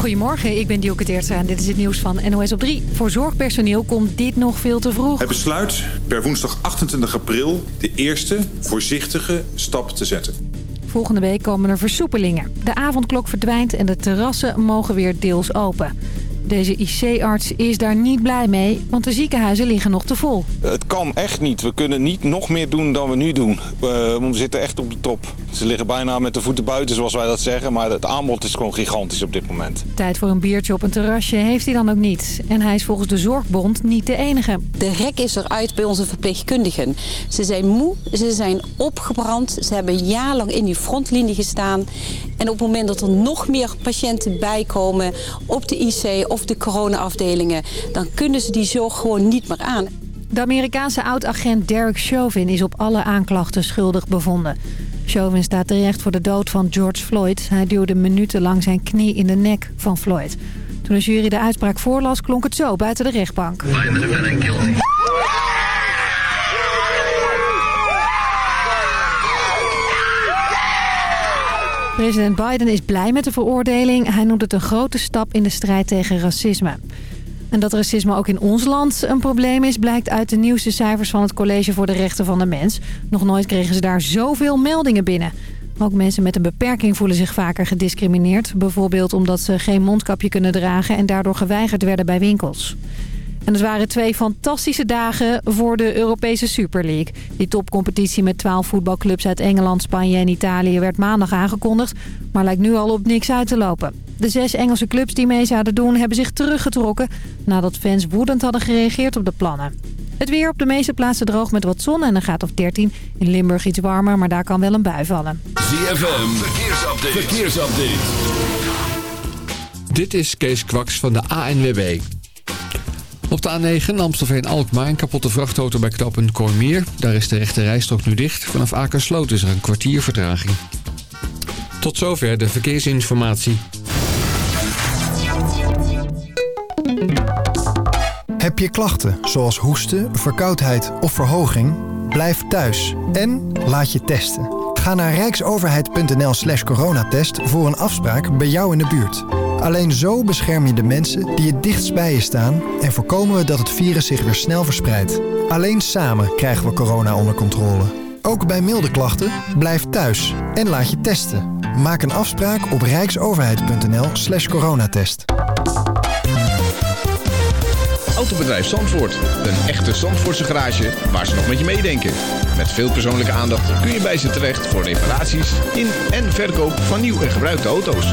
Goedemorgen, ik ben Dielke Teertstra en dit is het nieuws van NOS op 3. Voor zorgpersoneel komt dit nog veel te vroeg. Het besluit per woensdag 28 april de eerste voorzichtige stap te zetten. Volgende week komen er versoepelingen. De avondklok verdwijnt en de terrassen mogen weer deels open. Deze IC-arts is daar niet blij mee, want de ziekenhuizen liggen nog te vol. Het kan echt niet. We kunnen niet nog meer doen dan we nu doen. We, zitten echt op de top. Ze liggen bijna met de voeten buiten, zoals wij dat zeggen. Maar het aanbod is gewoon gigantisch op dit moment. Tijd voor een biertje op een terrasje heeft hij dan ook niet. En hij is volgens de Zorgbond niet de enige. De rek is eruit bij onze verpleegkundigen. Ze zijn moe, ze zijn opgebrand. Ze hebben jarenlang in die frontlinie gestaan. En op het moment dat er nog meer patiënten bijkomen op de IC of de coronaafdelingen... dan kunnen ze die zorg gewoon niet meer aan. De Amerikaanse oud-agent Derek Chauvin is op alle aanklachten schuldig bevonden. Chauvin staat terecht voor de dood van George Floyd. Hij duwde minutenlang zijn knie in de nek van Floyd. Toen de jury de uitspraak voorlas, klonk het zo buiten de rechtbank. President Biden is blij met de veroordeling. Hij noemt het een grote stap in de strijd tegen racisme. En dat racisme ook in ons land een probleem is... blijkt uit de nieuwste cijfers van het College voor de Rechten van de Mens. Nog nooit kregen ze daar zoveel meldingen binnen. Ook mensen met een beperking voelen zich vaker gediscrimineerd. Bijvoorbeeld omdat ze geen mondkapje kunnen dragen... en daardoor geweigerd werden bij winkels. En het waren twee fantastische dagen voor de Europese Super League. Die topcompetitie met 12 voetbalclubs uit Engeland, Spanje en Italië werd maandag aangekondigd. Maar lijkt nu al op niks uit te lopen. De zes Engelse clubs die mee zouden doen hebben zich teruggetrokken... nadat fans woedend hadden gereageerd op de plannen. Het weer op de meeste plaatsen droog met wat zon en een gaat of 13. In Limburg iets warmer, maar daar kan wel een bui vallen. ZFM, verkeersupdate. verkeersupdate. Dit is Kees Kwaks van de ANWB. Op de A9 Amstelveen-Alkmaar een kapotte vrachtauto bij knooppunt. Daar is de rechte rijstrook nu dicht. Vanaf Akersloot is er een kwartier vertraging. Tot zover de verkeersinformatie. Heb je klachten zoals hoesten, verkoudheid of verhoging? Blijf thuis en laat je testen. Ga naar rijksoverheid.nl slash coronatest voor een afspraak bij jou in de buurt. Alleen zo bescherm je de mensen die het dichtst bij je staan... en voorkomen we dat het virus zich weer snel verspreidt. Alleen samen krijgen we corona onder controle. Ook bij milde klachten, blijf thuis en laat je testen. Maak een afspraak op rijksoverheid.nl slash coronatest. Autobedrijf Zandvoort. Een echte Zandvoortse garage waar ze nog met je meedenken. Met veel persoonlijke aandacht kun je bij ze terecht voor reparaties in en verkoop van nieuw en gebruikte auto's.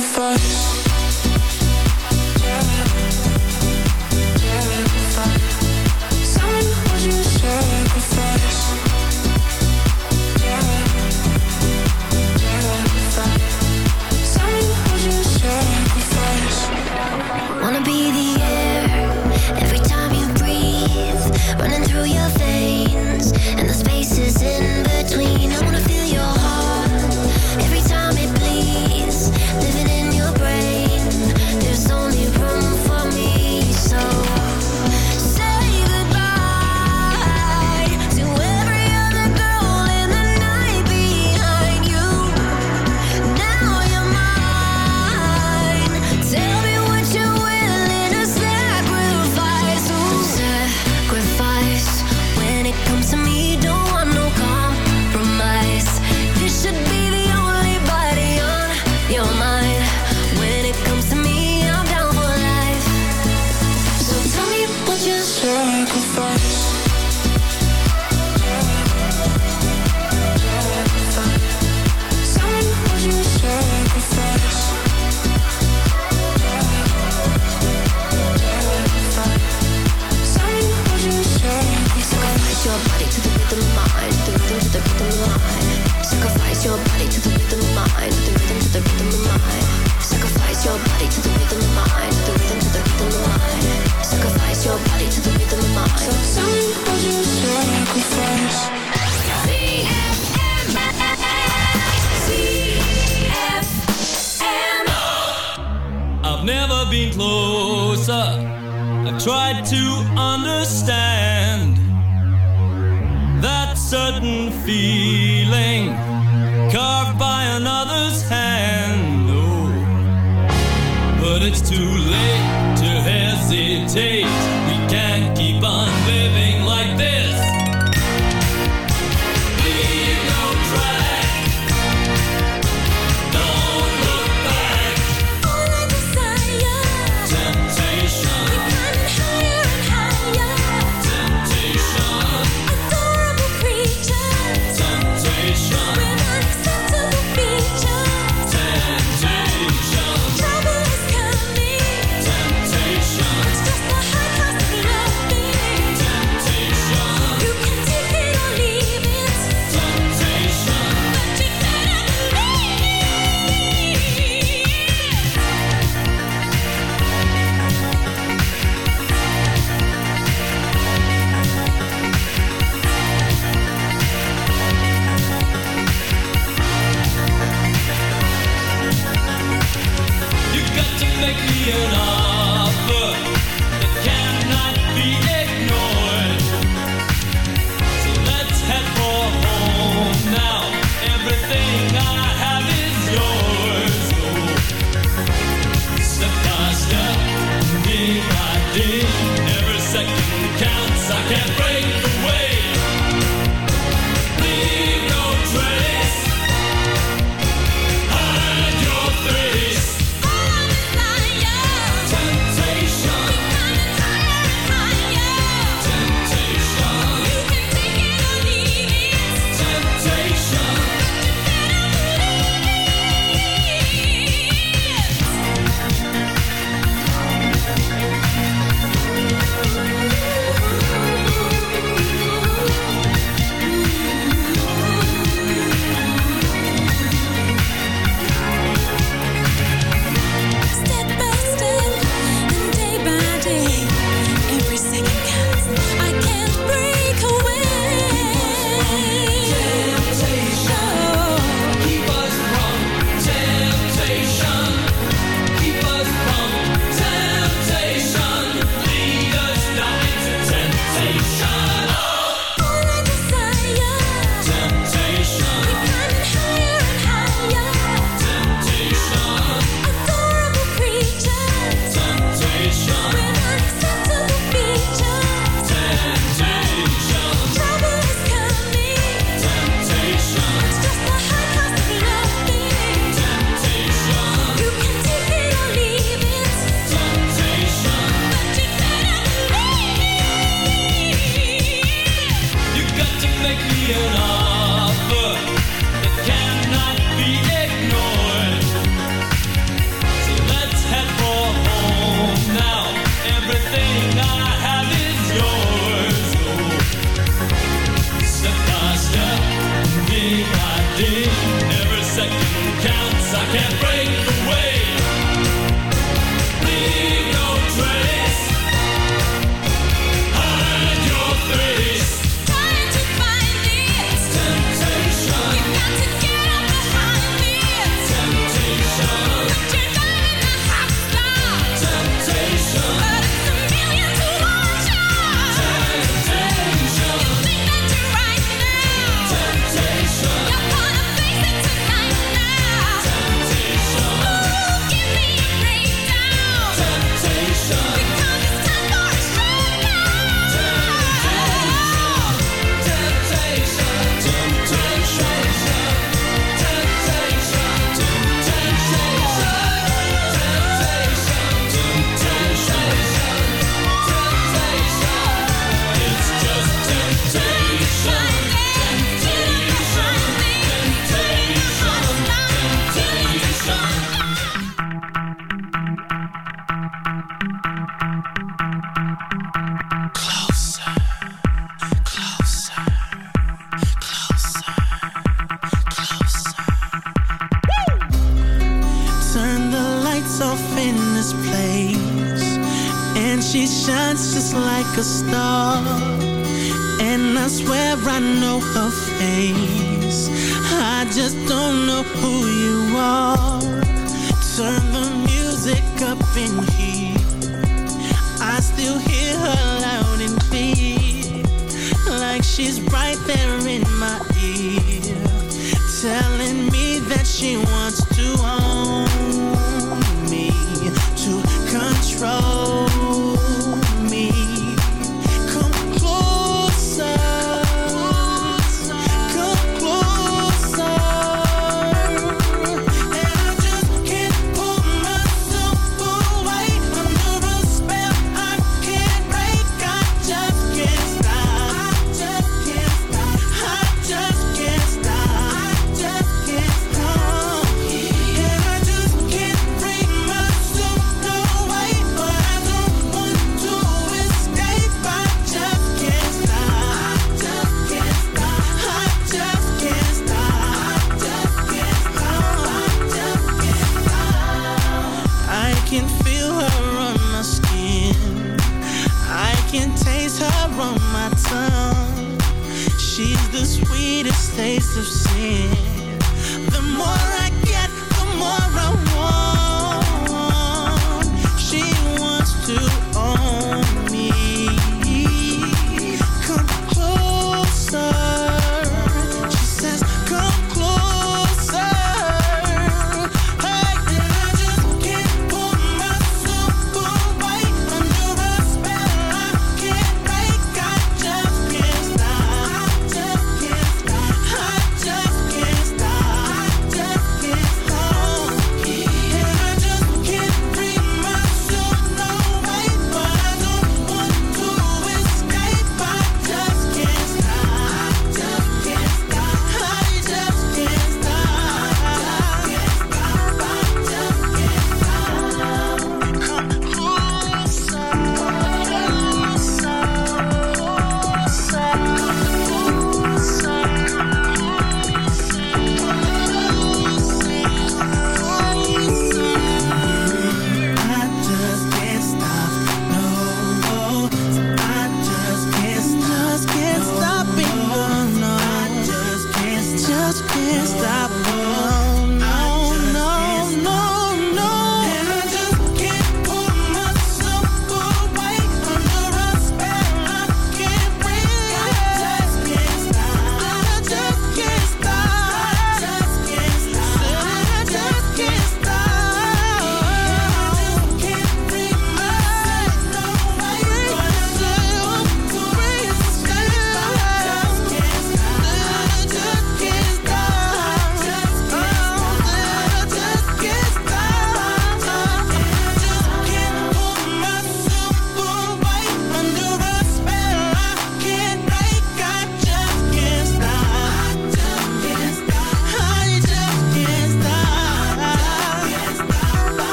sacrifice. I've never been closer. I tried to understand that certain feeling carved by another's hand. Oh, but it's too late to hesitate.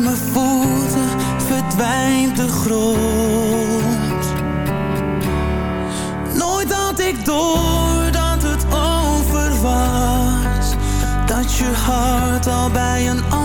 mijn voeten verdwijnt de grond. Nooit had ik door dat het over was, dat je hart al bij een ander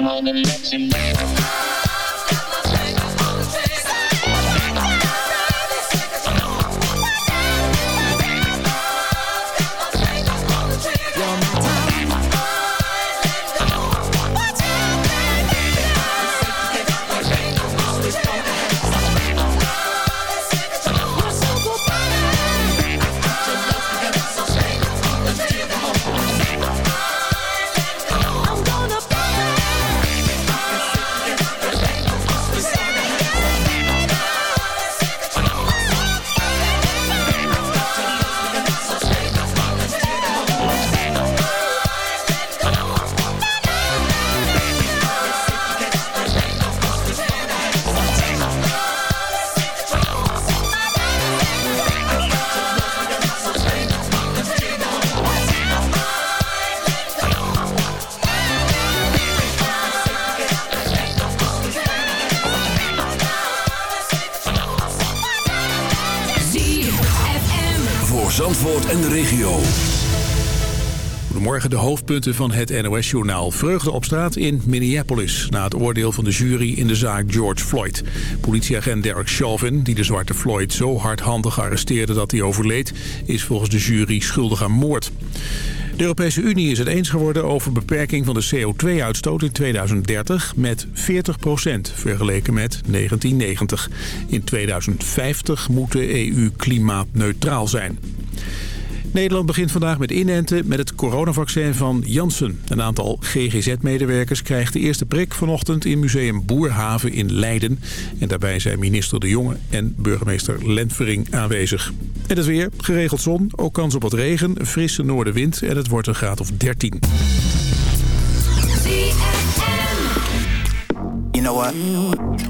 small millions in hoofdpunten van het NOS-journaal. Vreugde op straat in Minneapolis... na het oordeel van de jury in de zaak George Floyd. Politieagent Derek Chauvin, die de zwarte Floyd zo hardhandig arresteerde dat hij overleed... is volgens de jury schuldig aan moord. De Europese Unie is het eens geworden over beperking van de CO2-uitstoot in 2030 met 40% vergeleken met 1990. In 2050 moet de EU klimaatneutraal zijn. Nederland begint vandaag met inenten met het coronavaccin van Janssen. Een aantal GGZ-medewerkers krijgt de eerste prik vanochtend in museum Boerhaven in Leiden. En daarbij zijn minister De Jonge en burgemeester Lentvering aanwezig. En het weer, geregeld zon, ook kans op wat regen, frisse noordenwind en het wordt een graad of 13. You know what?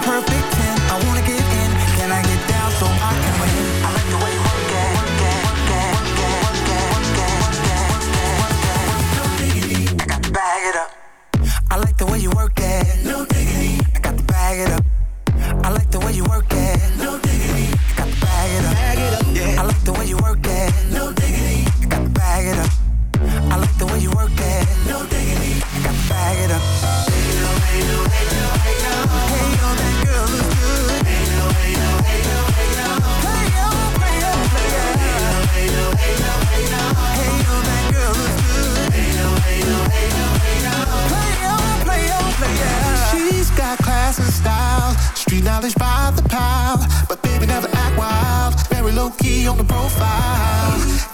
perfect 10, I wanna get in. Can I get down so I can win? I like the way you work it. I got bag it up. I like the way you work. No diggity. I got to bag it up. I like the way you work it. No diggity. I got to bag it up. I like the way you work it. No diggity. I got to bag it up. I like the way you work it. No diggity. I got to bag it up.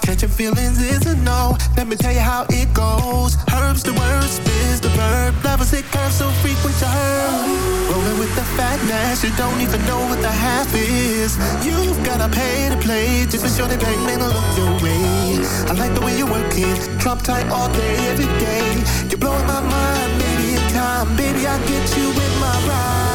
Catching feelings is a no. Let me tell you how it goes. Herbs the word, spins the verb. With the fatness, you don't even know what the half is. You've gotta pay to play just to show the gang man look your way. I like the way you work it, drop tight all day, every day. You're blowing my mind, maybe in time, baby I'll get you in my ride.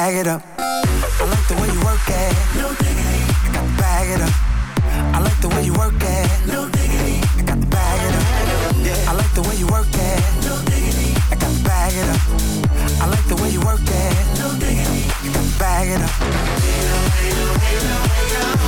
Bag it up. I like the way you work it. No diggity, I got to bag it up. I like the way you work it. No diggity, I got to bag it up. Yeah. I like the way you work it. No diggity, I got to bag it up. I like the way you work it. No diggity, I got to bag it up.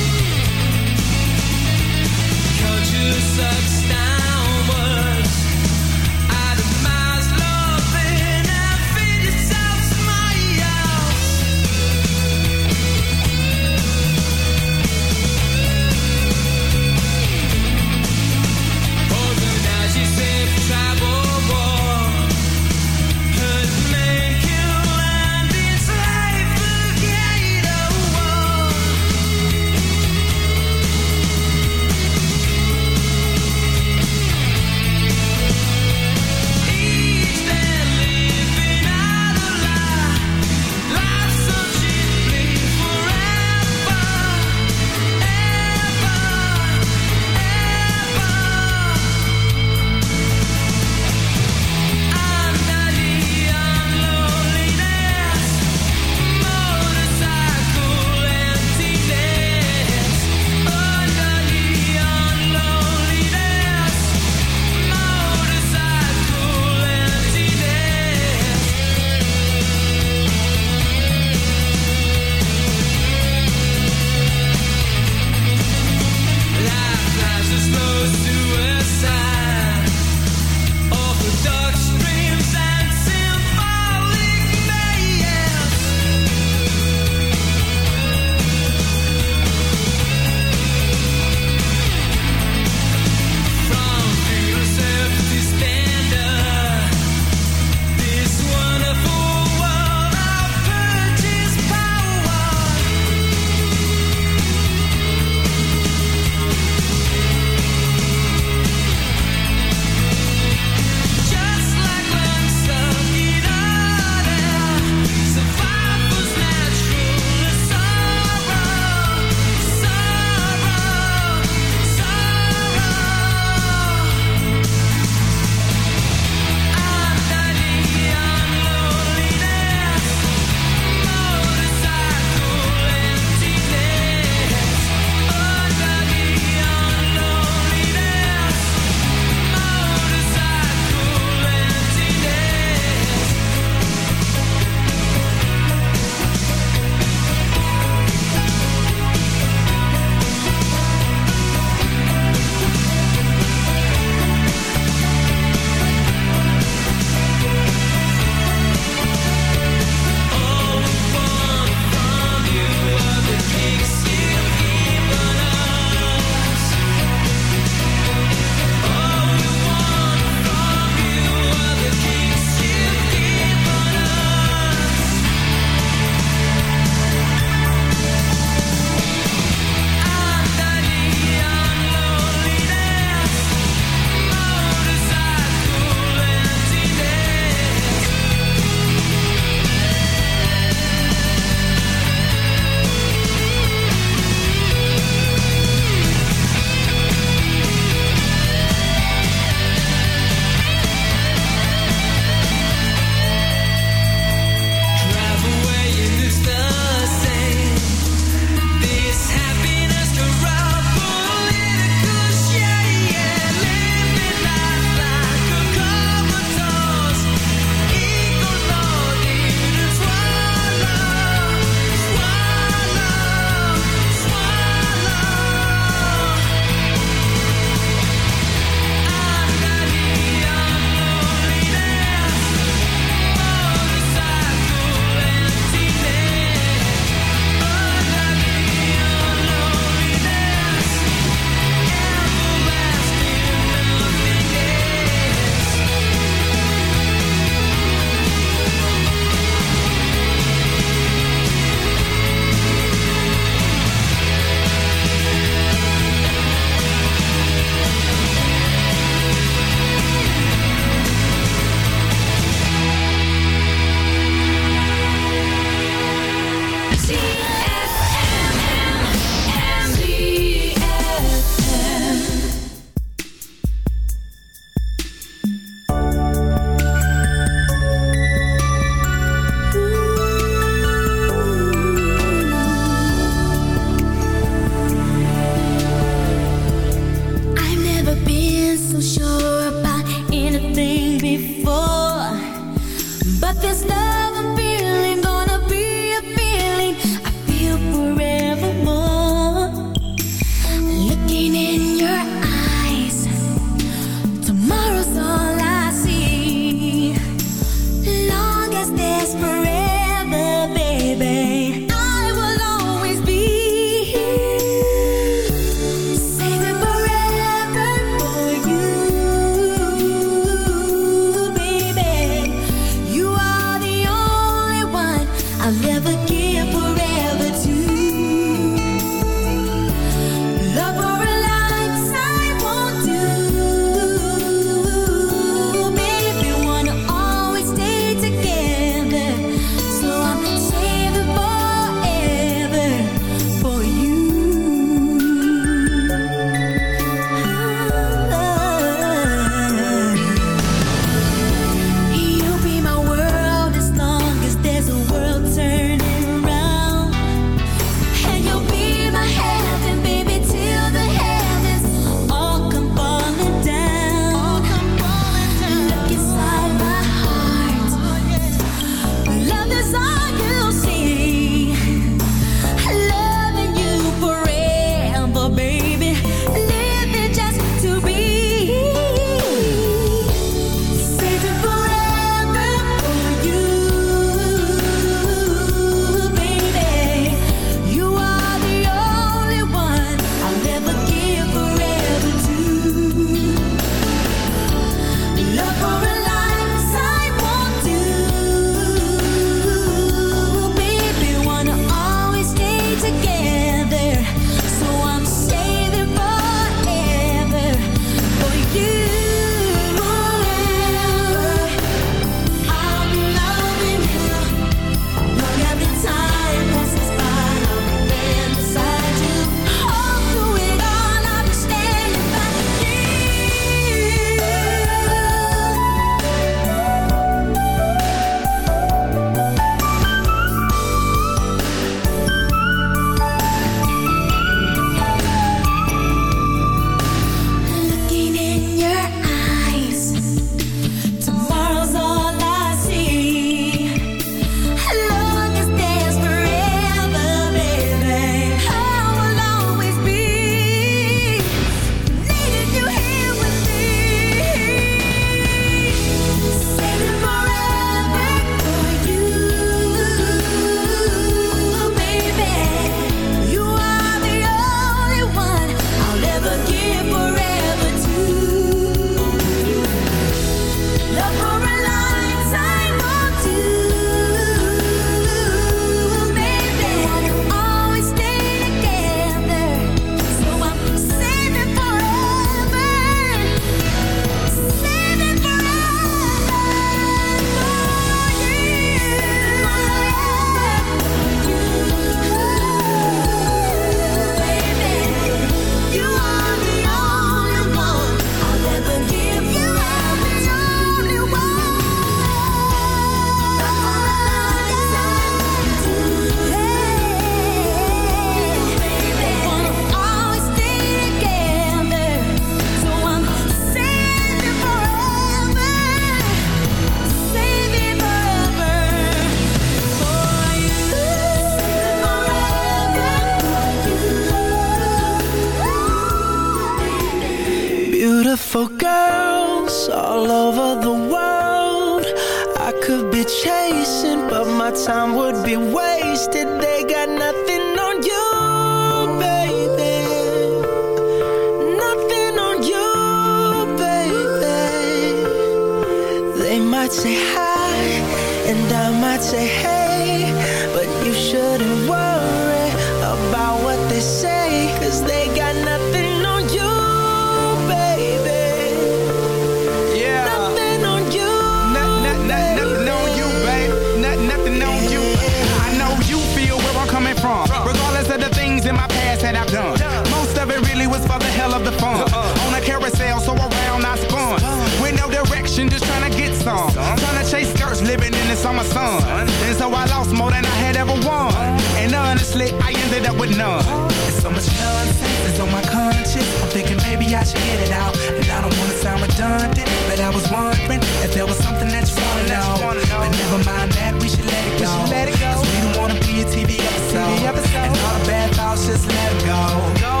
out with none. There's so much nonsense is on my conscience. I'm thinking maybe I should get it out. And I don't wanna sound redundant, but I was wondering if there was something that you wanna know. But never mind that, we should let it go. We, let it go. Cause we don't wanna be a TV episode. TV episode. And all the bad thoughts, just let it go. go.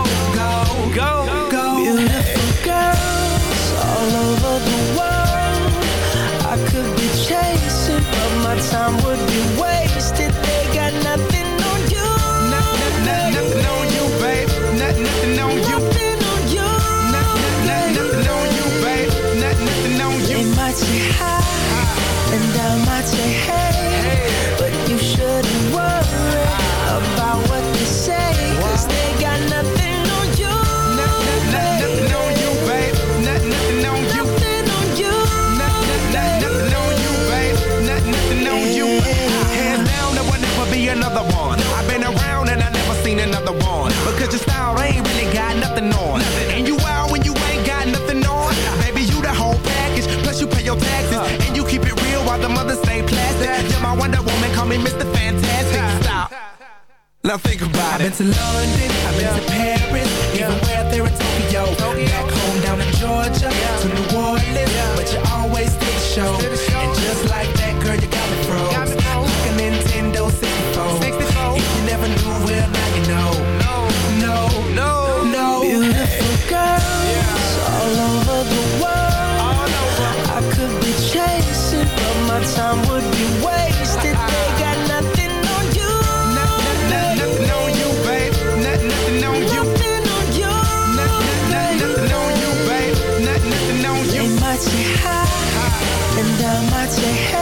Now think about it I've been to London, I've been to your head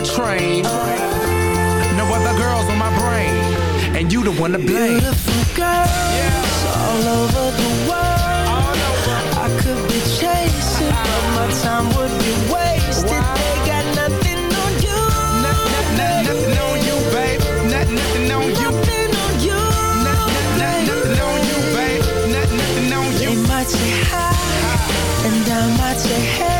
a train. No other girls on my brain. And you the one to blame. Beautiful girls yeah. all over the world. Over. I could be chasing, but my time would be wasted. Wow. They got nothing on you. Not, not, nothing on you, babe. Not, nothing on you. Nothing on you. Not, not, nothing on you, babe. Not, nothing on you. They might say hi, and I might say hey.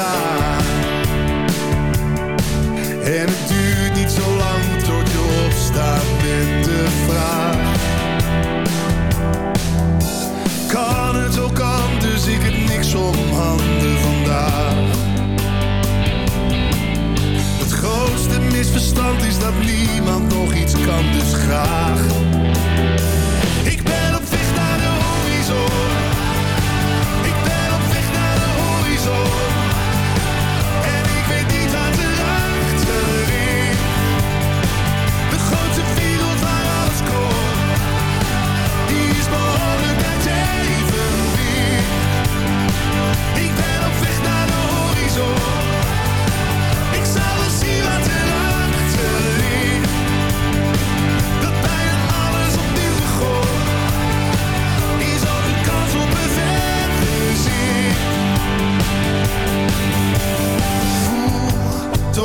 pensar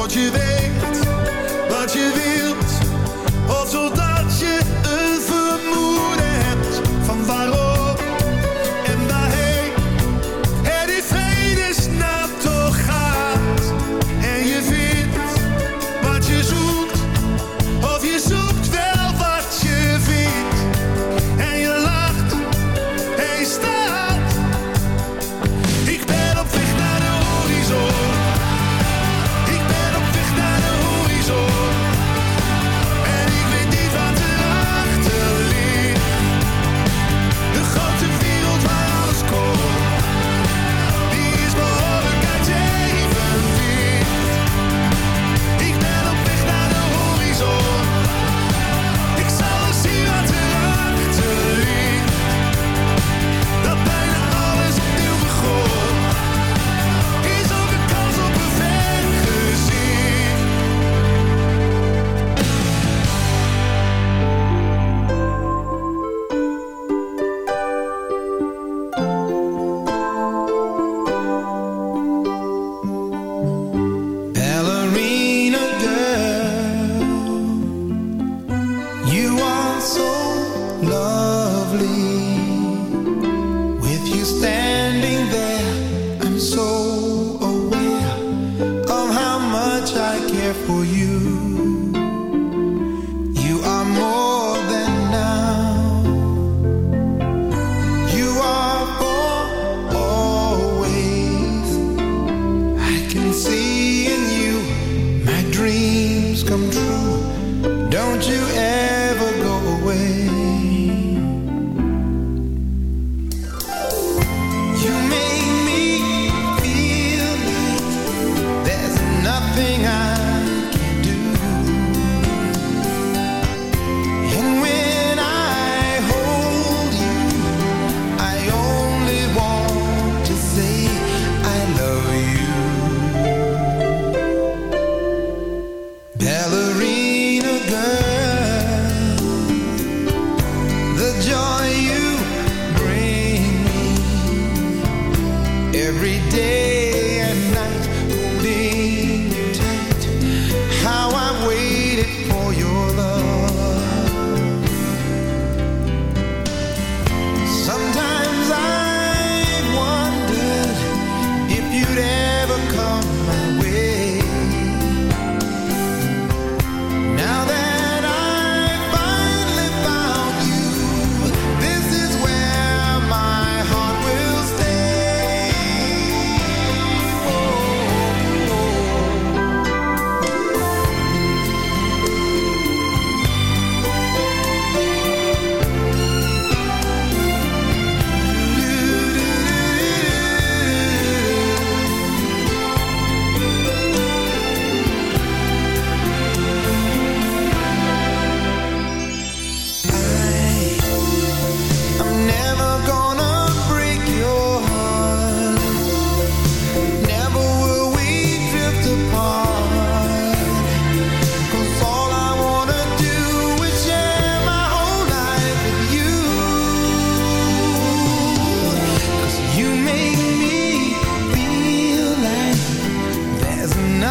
what je.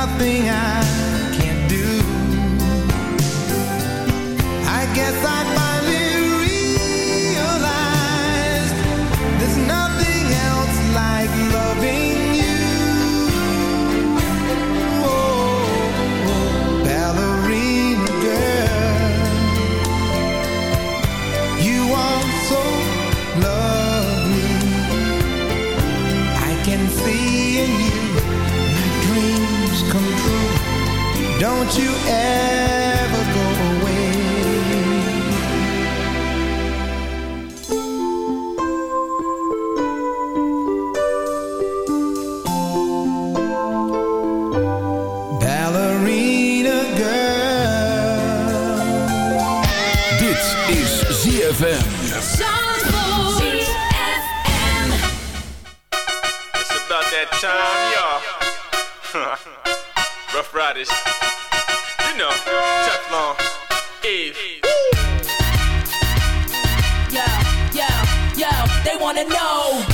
Nothing I Don't you ever go away. Ballerina girl. Dit is ZFM. It's about that time, y'all. Riders. You know, Teflon. Eve. Yo, yo, yo, they wanna know.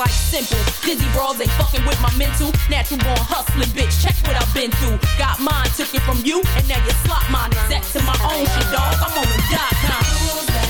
like simple. Dizzy brawls ain't fucking with my mental. Natural born hustling, bitch. Check what I've been through. Got mine, took it from you, and now you slot mine. Exact to my own shit, dog. I'm on the dot com.